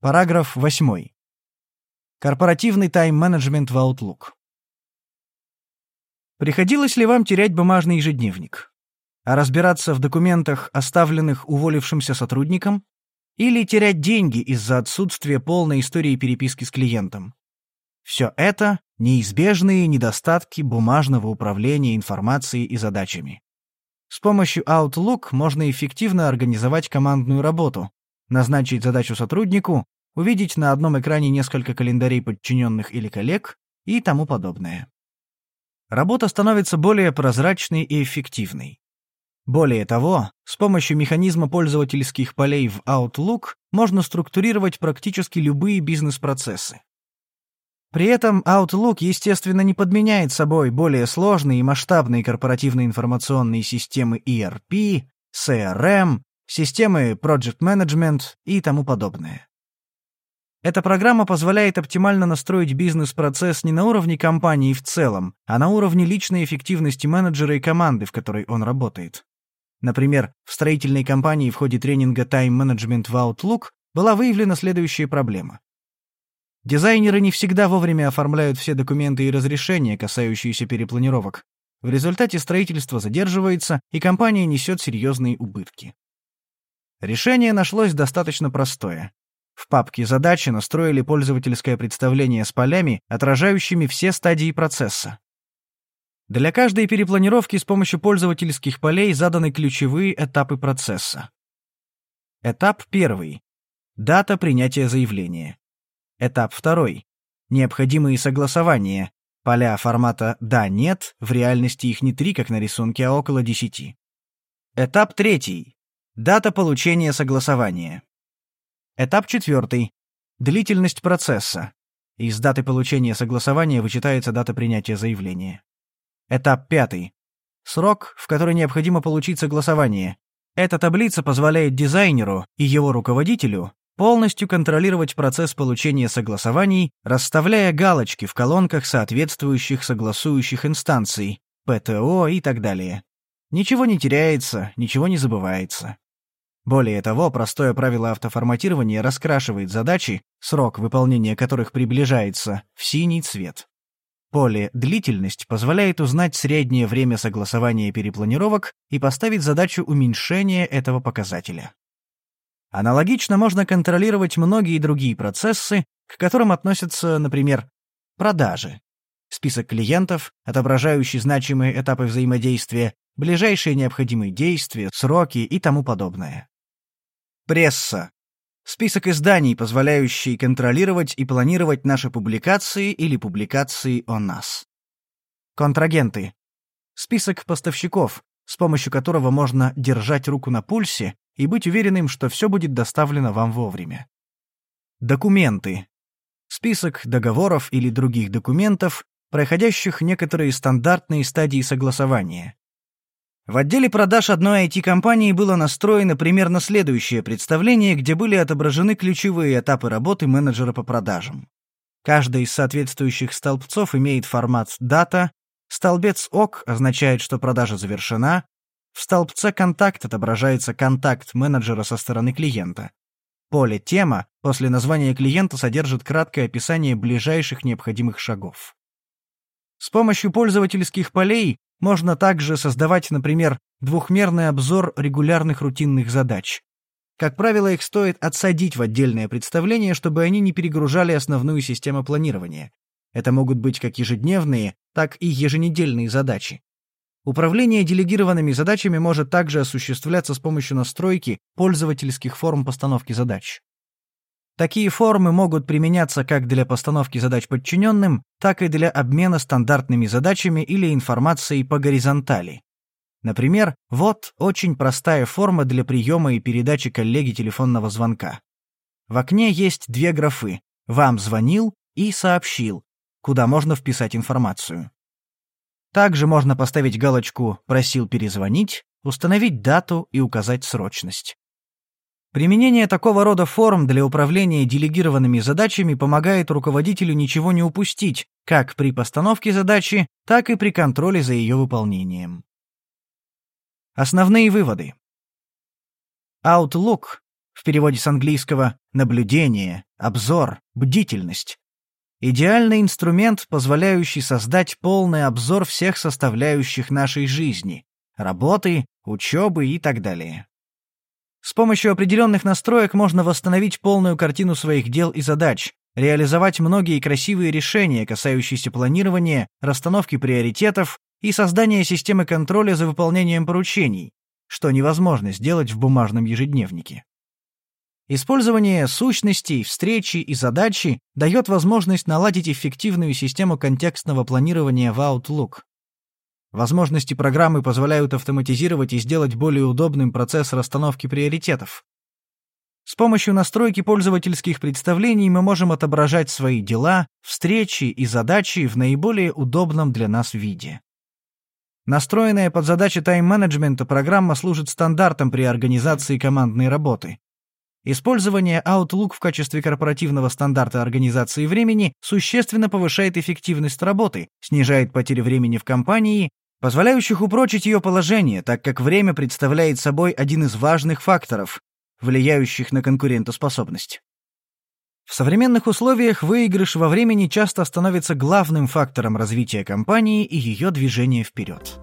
Параграф 8. Корпоративный тайм-менеджмент в Outlook. Приходилось ли вам терять бумажный ежедневник? А разбираться в документах, оставленных уволившимся сотрудником? Или терять деньги из-за отсутствия полной истории переписки с клиентом? Все это — неизбежные недостатки бумажного управления информацией и задачами. С помощью Outlook можно эффективно организовать командную работу, назначить задачу сотруднику, увидеть на одном экране несколько календарей подчиненных или коллег и тому подобное. Работа становится более прозрачной и эффективной. Более того, с помощью механизма пользовательских полей в Outlook можно структурировать практически любые бизнес-процессы. При этом Outlook, естественно, не подменяет собой более сложные и масштабные корпоративные информационные системы ERP, CRM, системы Project Management и тому подобное. Эта программа позволяет оптимально настроить бизнес-процесс не на уровне компании в целом, а на уровне личной эффективности менеджера и команды, в которой он работает. Например, в строительной компании в ходе тренинга Time Management в Outlook была выявлена следующая проблема. Дизайнеры не всегда вовремя оформляют все документы и разрешения, касающиеся перепланировок. В результате строительство задерживается, и компания несет серьезные убытки. Решение нашлось достаточно простое. В папке «Задачи» настроили пользовательское представление с полями, отражающими все стадии процесса. Для каждой перепланировки с помощью пользовательских полей заданы ключевые этапы процесса. Этап первый. Дата принятия заявления. Этап второй. Необходимые согласования. Поля формата «да», «нет», в реальности их не три, как на рисунке, а около десяти. Этап третий. Дата получения согласования. Этап четвертый. Длительность процесса. Из даты получения согласования вычитается дата принятия заявления. Этап пятый. Срок, в который необходимо получить согласование. Эта таблица позволяет дизайнеру и его руководителю полностью контролировать процесс получения согласований, расставляя галочки в колонках соответствующих согласующих инстанций, ПТО и так далее. Ничего не теряется, ничего не забывается. Более того, простое правило автоформатирования раскрашивает задачи, срок выполнения которых приближается, в синий цвет. Поле «Длительность» позволяет узнать среднее время согласования перепланировок и поставить задачу уменьшения этого показателя. Аналогично можно контролировать многие другие процессы, к которым относятся, например, продажи, список клиентов, отображающий значимые этапы взаимодействия, ближайшие необходимые действия, сроки и тому подобное. Пресса. Список изданий, позволяющий контролировать и планировать наши публикации или публикации о нас. Контрагенты. Список поставщиков, с помощью которого можно держать руку на пульсе и быть уверенным, что все будет доставлено вам вовремя. Документы. Список договоров или других документов, проходящих некоторые стандартные стадии согласования. В отделе продаж одной IT-компании было настроено примерно следующее представление, где были отображены ключевые этапы работы менеджера по продажам. Каждый из соответствующих столбцов имеет формат «дата», столбец «ок» означает, что продажа завершена, в столбце «контакт» отображается контакт менеджера со стороны клиента. Поле «тема» после названия клиента содержит краткое описание ближайших необходимых шагов. С помощью пользовательских полей можно также создавать, например, двухмерный обзор регулярных рутинных задач. Как правило, их стоит отсадить в отдельное представление, чтобы они не перегружали основную систему планирования. Это могут быть как ежедневные, так и еженедельные задачи. Управление делегированными задачами может также осуществляться с помощью настройки пользовательских форм постановки задач. Такие формы могут применяться как для постановки задач подчиненным, так и для обмена стандартными задачами или информацией по горизонтали. Например, вот очень простая форма для приема и передачи коллеге телефонного звонка. В окне есть две графы «Вам звонил» и «Сообщил», куда можно вписать информацию. Также можно поставить галочку «Просил перезвонить», установить дату и указать срочность. Применение такого рода форм для управления делегированными задачами помогает руководителю ничего не упустить, как при постановке задачи, так и при контроле за ее выполнением. Основные выводы. Outlook в переводе с английского «наблюдение», «обзор», «бдительность». Идеальный инструмент, позволяющий создать полный обзор всех составляющих нашей жизни – работы, учебы и так далее. С помощью определенных настроек можно восстановить полную картину своих дел и задач, реализовать многие красивые решения, касающиеся планирования, расстановки приоритетов и создания системы контроля за выполнением поручений, что невозможно сделать в бумажном ежедневнике. Использование сущностей, встречи и задачи дает возможность наладить эффективную систему контекстного планирования в Outlook. Возможности программы позволяют автоматизировать и сделать более удобным процесс расстановки приоритетов. С помощью настройки пользовательских представлений мы можем отображать свои дела, встречи и задачи в наиболее удобном для нас виде. Настроенная под задачи тайм-менеджмента программа служит стандартом при организации командной работы. Использование Outlook в качестве корпоративного стандарта организации времени существенно повышает эффективность работы, снижает потери времени в компании, позволяющих упрочить ее положение, так как время представляет собой один из важных факторов, влияющих на конкурентоспособность. В современных условиях выигрыш во времени часто становится главным фактором развития компании и ее движения вперед.